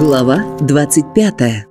Глава 25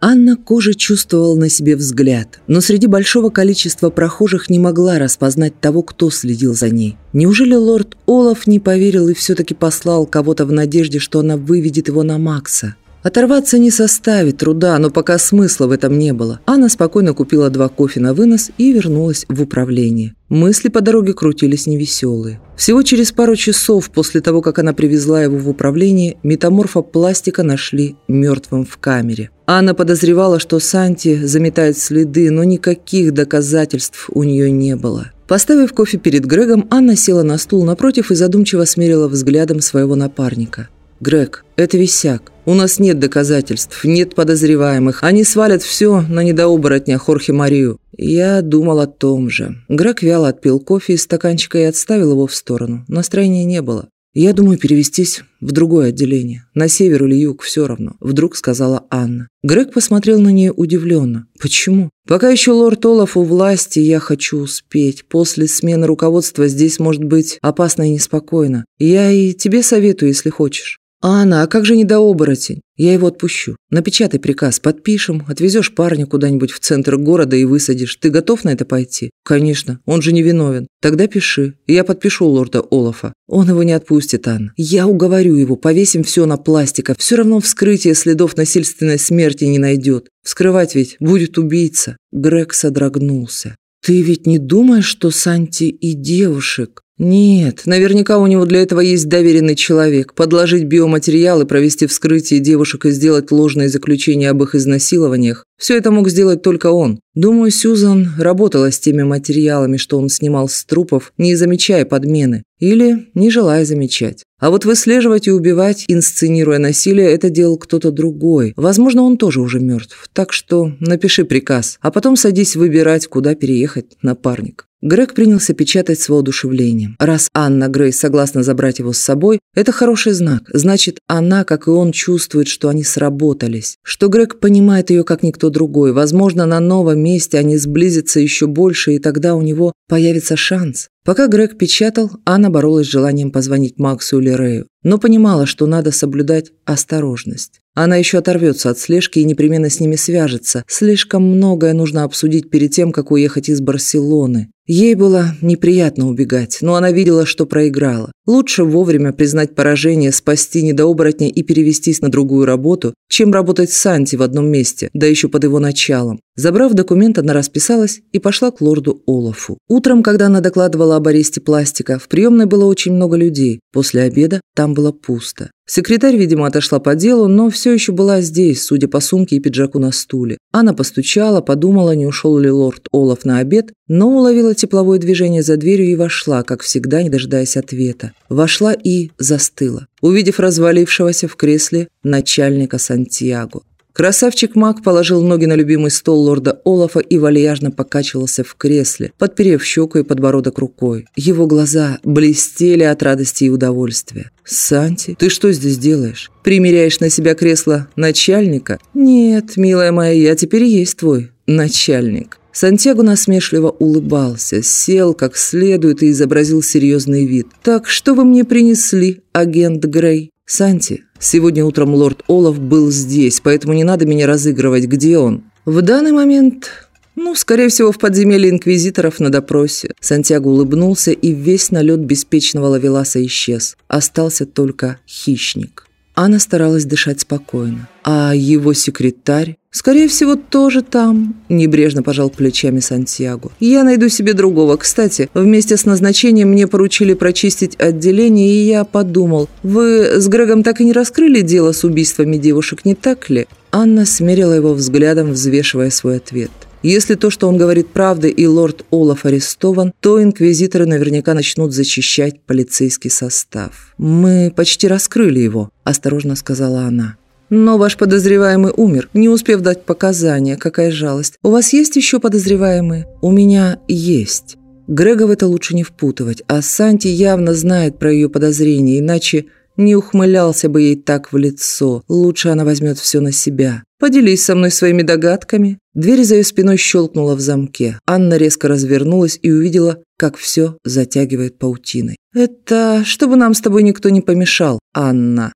Анна кожа чувствовала на себе взгляд, но среди большого количества прохожих не могла распознать того, кто следил за ней. Неужели лорд Олаф не поверил и все-таки послал кого-то в надежде, что она выведет его на Макса? Оторваться не составит труда, но пока смысла в этом не было. Анна спокойно купила два кофе на вынос и вернулась в управление. Мысли по дороге крутились невеселые. Всего через пару часов после того, как она привезла его в управление, метаморфа пластика нашли мертвым в камере. Анна подозревала, что Санти заметает следы, но никаких доказательств у нее не было. Поставив кофе перед Грегом, Анна села на стул напротив и задумчиво смерила взглядом своего напарника. «Грег, это висяк. У нас нет доказательств, нет подозреваемых. Они свалят все на недооборотня Хорхе Марию». Я думал о том же. Грег вяло отпил кофе из стаканчика и отставил его в сторону. Настроения не было. «Я думаю перевестись в другое отделение. На север или юг, все равно», – вдруг сказала Анна. Грег посмотрел на нее удивленно. «Почему?» «Пока еще лорд Олаф у власти, я хочу успеть. После смены руководства здесь может быть опасно и неспокойно. Я и тебе советую, если хочешь». «Анна, а как же недооборотень? Я его отпущу. Напечатай приказ, подпишем, отвезешь парня куда-нибудь в центр города и высадишь. Ты готов на это пойти?» «Конечно, он же не виновен. Тогда пиши. Я подпишу лорда Олафа. Он его не отпустит, Анна. Я уговорю его, повесим все на пластика. Все равно вскрытие следов насильственной смерти не найдет. Вскрывать ведь будет убийца». Грег содрогнулся. «Ты ведь не думаешь, что Санти и девушек?» Нет, наверняка у него для этого есть доверенный человек. Подложить биоматериалы, провести вскрытие девушек и сделать ложные заключения об их изнасилованиях. Все это мог сделать только он. Думаю, Сьюзан работала с теми материалами, что он снимал с трупов, не замечая подмены. Или не желая замечать. А вот выслеживать и убивать, инсценируя насилие, это делал кто-то другой. Возможно, он тоже уже мертв. Так что напиши приказ, а потом садись выбирать, куда переехать, напарник. Грег принялся печатать с воодушевлением. Раз Анна Грей согласна забрать его с собой, это хороший знак. Значит, она, как и он, чувствует, что они сработались. Что Грег понимает ее, как никто другой. Возможно, на новом месте они сблизятся еще больше, и тогда у него появится шанс. Пока Грег печатал, Анна боролась с желанием позвонить Максу или Рэю, но понимала, что надо соблюдать осторожность. Она еще оторвется от слежки и непременно с ними свяжется. Слишком многое нужно обсудить перед тем, как уехать из Барселоны. Ей было неприятно убегать, но она видела, что проиграла. Лучше вовремя признать поражение, спасти недооборотня и перевестись на другую работу, чем работать с Санти в одном месте, да еще под его началом. Забрав документ, она расписалась и пошла к лорду Олафу. Утром, когда она докладывала об аресте пластика, в приемной было очень много людей. После обеда там было пусто. Секретарь, видимо, отошла по делу, но все еще была здесь, судя по сумке и пиджаку на стуле. Она постучала, подумала, не ушел ли лорд Олаф на обед, но уловила тепловое движение за дверью и вошла, как всегда, не дожидаясь ответа. Вошла и застыла, увидев развалившегося в кресле начальника Сантьяго. Красавчик Мак положил ноги на любимый стол лорда Олафа и вальяжно покачивался в кресле, подперев щеку и подбородок рукой. Его глаза блестели от радости и удовольствия. «Санти, ты что здесь делаешь? Примеряешь на себя кресло начальника?» «Нет, милая моя, я теперь есть твой начальник». Сантьяго насмешливо улыбался, сел как следует и изобразил серьезный вид. «Так что вы мне принесли, агент Грей?» «Санти, сегодня утром лорд Олаф был здесь, поэтому не надо меня разыгрывать. Где он?» «В данный момент ну, скорее всего, в подземелье инквизиторов на допросе. Сантьяго улыбнулся, и весь налет беспечного лавеласа исчез. Остался только хищник. Анна старалась дышать спокойно. А его секретарь? Скорее всего, тоже там. Небрежно пожал плечами Сантьяго. Я найду себе другого. Кстати, вместе с назначением мне поручили прочистить отделение, и я подумал, вы с Грегом так и не раскрыли дело с убийствами девушек, не так ли? Анна смерила его взглядом, взвешивая свой ответ. Если то, что он говорит, правда, и лорд Олаф арестован, то инквизиторы наверняка начнут зачищать полицейский состав. «Мы почти раскрыли его», – осторожно сказала она. «Но ваш подозреваемый умер, не успев дать показания. Какая жалость. У вас есть еще подозреваемые?» «У меня есть». Грега в это лучше не впутывать, а Санти явно знает про ее подозрения, иначе не ухмылялся бы ей так в лицо. Лучше она возьмет все на себя. Поделись со мной своими догадками». Дверь за ее спиной щелкнула в замке. Анна резко развернулась и увидела, как все затягивает паутиной. «Это чтобы нам с тобой никто не помешал, Анна».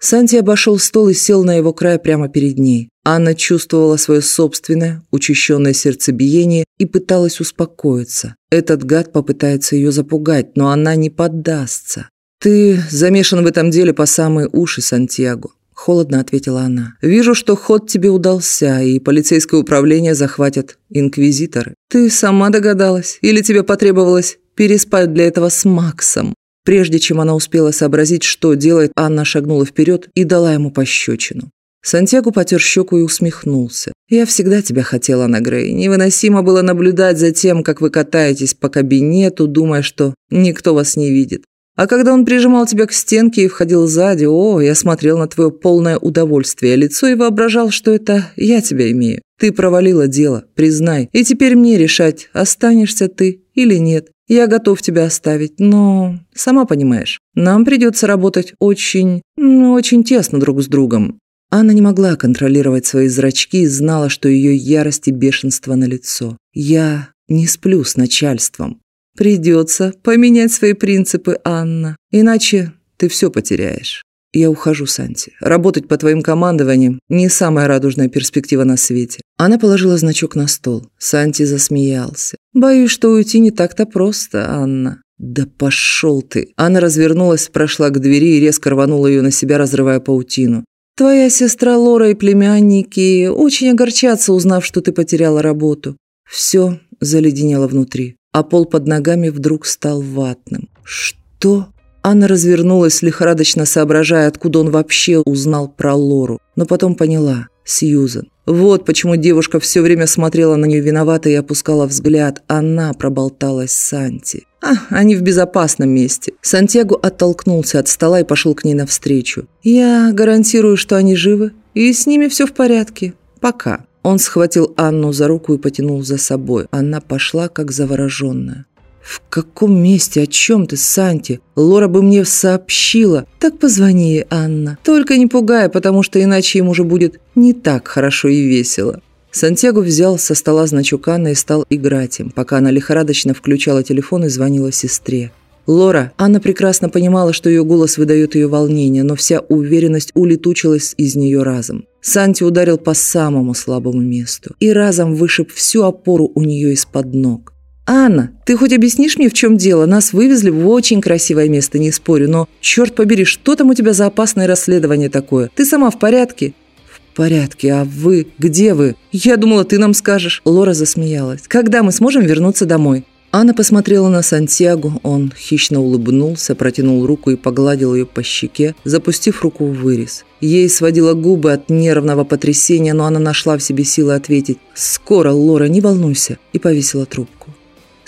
Санти обошел стол и сел на его край прямо перед ней. Анна чувствовала свое собственное, учащенное сердцебиение и пыталась успокоиться. Этот гад попытается ее запугать, но она не поддастся. «Ты замешан в этом деле по самые уши, Сантьяго», – холодно ответила она. «Вижу, что ход тебе удался, и полицейское управление захватят инквизиторы. Ты сама догадалась? Или тебе потребовалось переспать для этого с Максом?» Прежде чем она успела сообразить, что делает, Анна шагнула вперед и дала ему пощечину. Сантьяго потер щеку и усмехнулся. «Я всегда тебя хотела, Анна Грей. Невыносимо было наблюдать за тем, как вы катаетесь по кабинету, думая, что никто вас не видит. А когда он прижимал тебя к стенке и входил сзади, о, я смотрел на твое полное удовольствие лицо и воображал, что это я тебя имею. Ты провалила дело, признай. И теперь мне решать, останешься ты или нет. Я готов тебя оставить, но, сама понимаешь, нам придется работать очень, очень тесно друг с другом. Анна не могла контролировать свои зрачки и знала, что ее ярость и бешенство на лицо. Я не сплю с начальством. Придется поменять свои принципы, Анна, иначе ты все потеряешь. Я ухожу, Санти. Работать по твоим командованиям – не самая радужная перспектива на свете. Она положила значок на стол. Санти засмеялся. Боюсь, что уйти не так-то просто, Анна. «Да пошел ты!» Анна развернулась, прошла к двери и резко рванула ее на себя, разрывая паутину. Твоя сестра Лора и племянники очень огорчатся, узнав, что ты потеряла работу. Все заледенело внутри, а пол под ногами вдруг стал ватным. Что? Анна развернулась, лихорадочно соображая, откуда он вообще узнал про Лору, но потом поняла – Сьюзен. Вот почему девушка все время смотрела на нее виновато и опускала взгляд. Она проболталась с Санти. А, они в безопасном месте. Сантьяго оттолкнулся от стола и пошел к ней навстречу. Я гарантирую, что они живы, и с ними все в порядке. Пока. Он схватил Анну за руку и потянул за собой. Она пошла, как завороженная. «В каком месте? О чем ты, Санти? Лора бы мне сообщила. Так позвони ей, Анна. Только не пугай, потому что иначе ему уже будет не так хорошо и весело». Сантьяго взял со стола значок Анны и стал играть им, пока она лихорадочно включала телефон и звонила сестре. Лора, Анна прекрасно понимала, что ее голос выдает ее волнение, но вся уверенность улетучилась из нее разом. Санти ударил по самому слабому месту и разом вышиб всю опору у нее из-под ног. «Анна, ты хоть объяснишь мне, в чем дело? Нас вывезли в очень красивое место, не спорю, но, черт побери, что там у тебя за опасное расследование такое? Ты сама в порядке?» «В порядке, а вы? Где вы? Я думала, ты нам скажешь». Лора засмеялась. «Когда мы сможем вернуться домой?» Анна посмотрела на Сантьяго, он хищно улыбнулся, протянул руку и погладил ее по щеке, запустив руку в вырез. Ей сводило губы от нервного потрясения, но она нашла в себе силы ответить «Скоро, Лора, не волнуйся», и повесила трубку.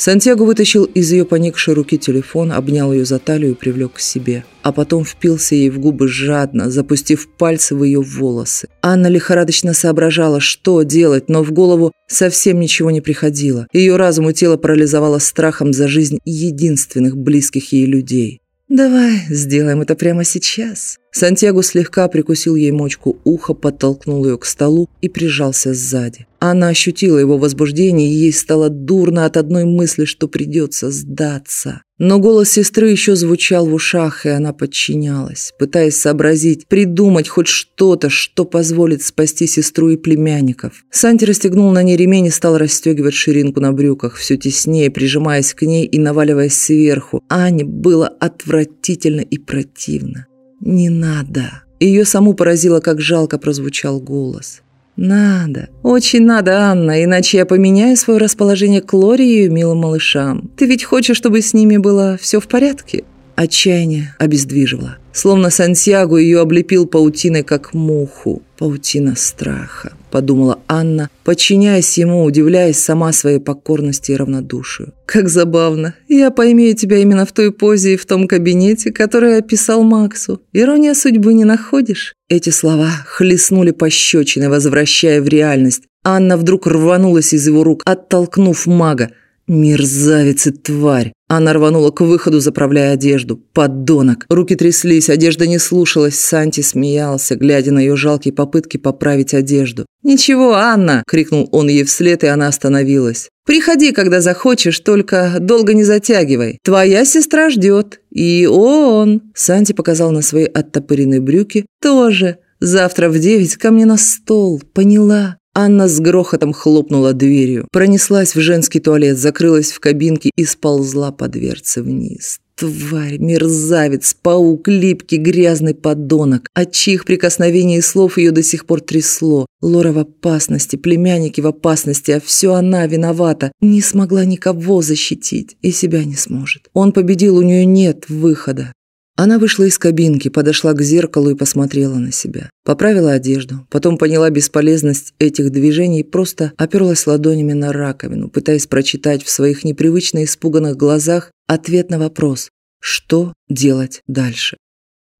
Сантьяго вытащил из ее поникшей руки телефон, обнял ее за талию и привлек к себе. А потом впился ей в губы жадно, запустив пальцы в ее волосы. Анна лихорадочно соображала, что делать, но в голову совсем ничего не приходило. Ее разум и тело парализовало страхом за жизнь единственных близких ей людей. «Давай сделаем это прямо сейчас». Сантьяго слегка прикусил ей мочку уха, подтолкнул ее к столу и прижался сзади. Она ощутила его возбуждение, и ей стало дурно от одной мысли, что придется сдаться. Но голос сестры еще звучал в ушах, и она подчинялась, пытаясь сообразить, придумать хоть что-то, что позволит спасти сестру и племянников. Санти расстегнул на ней ремень и стал расстегивать ширинку на брюках, все теснее, прижимаясь к ней и наваливаясь сверху. Ане было отвратительно и противно. «Не надо». Ее саму поразило, как жалко прозвучал голос. «Надо. Очень надо, Анна, иначе я поменяю свое расположение к Лоре и милым малышам. Ты ведь хочешь, чтобы с ними было все в порядке?» Отчаяние обездвиживало. Словно Сантьяго ее облепил паутиной, как муху. Паутина страха, подумала Анна, подчиняясь ему, удивляясь сама своей покорности и равнодушию. Как забавно. Я поимею тебя именно в той позе и в том кабинете, который описал Максу. Ирония судьбы не находишь? Эти слова хлестнули пощечиной, возвращая в реальность. Анна вдруг рванулась из его рук, оттолкнув мага. Мерзавец и тварь. Она рванула к выходу, заправляя одежду. Подонок. Руки тряслись, одежда не слушалась. Санти смеялся, глядя на ее жалкие попытки поправить одежду. «Ничего, Анна!» – крикнул он ей вслед, и она остановилась. «Приходи, когда захочешь, только долго не затягивай. Твоя сестра ждет. И он!» Санти показал на свои оттопыренные брюки. «Тоже. Завтра в девять ко мне на стол. Поняла?» Анна с грохотом хлопнула дверью, пронеслась в женский туалет, закрылась в кабинке и сползла по дверце вниз. Тварь, мерзавец, паук, липкий, грязный подонок, от чьих прикосновений и слов ее до сих пор трясло. Лора в опасности, племянники в опасности, а все она виновата. Не смогла никого защитить и себя не сможет. Он победил, у нее нет выхода. Она вышла из кабинки, подошла к зеркалу и посмотрела на себя. Поправила одежду, потом поняла бесполезность этих движений и просто оперлась ладонями на раковину, пытаясь прочитать в своих непривычно испуганных глазах ответ на вопрос «Что делать дальше?».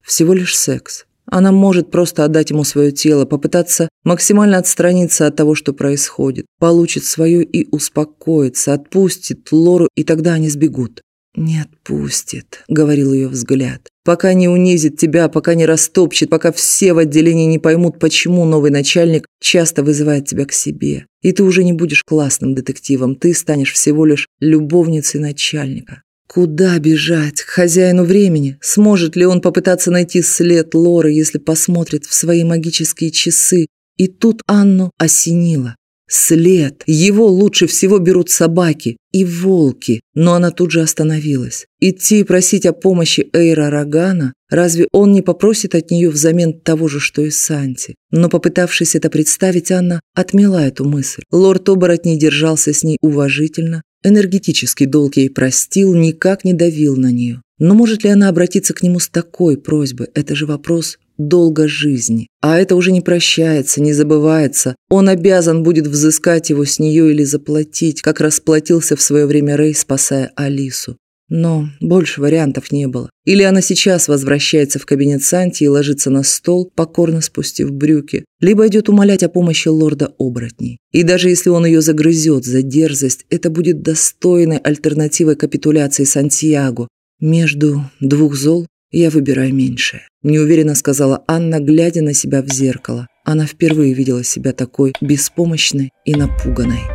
Всего лишь секс. Она может просто отдать ему свое тело, попытаться максимально отстраниться от того, что происходит, получит свое и успокоится, отпустит Лору, и тогда они сбегут. «Не отпустит», — говорил ее взгляд. «Пока не унизит тебя, пока не растопчет, пока все в отделении не поймут, почему новый начальник часто вызывает тебя к себе. И ты уже не будешь классным детективом, ты станешь всего лишь любовницей начальника. Куда бежать? К хозяину времени? Сможет ли он попытаться найти след Лоры, если посмотрит в свои магические часы? И тут Анну осенило. След. Его лучше всего берут собаки и волки. Но она тут же остановилась. Идти и просить о помощи Эйра Рогана, разве он не попросит от нее взамен того же, что и Санти? Но попытавшись это представить, Анна отмела эту мысль. Лорд Оборотней держался с ней уважительно, энергетический долг ей простил, никак не давил на нее. Но может ли она обратиться к нему с такой просьбой? Это же вопрос долга жизни. А это уже не прощается, не забывается. Он обязан будет взыскать его с нее или заплатить, как расплатился в свое время Рэй, спасая Алису. Но больше вариантов не было. Или она сейчас возвращается в кабинет Санти и ложится на стол, покорно спустив брюки, либо идет умолять о помощи лорда оборотней. И даже если он ее загрызет за дерзость, это будет достойной альтернативой капитуляции Сантьяго. Между двух зол я выбираю меньшее. Неуверенно сказала Анна, глядя на себя в зеркало. Она впервые видела себя такой беспомощной и напуганной.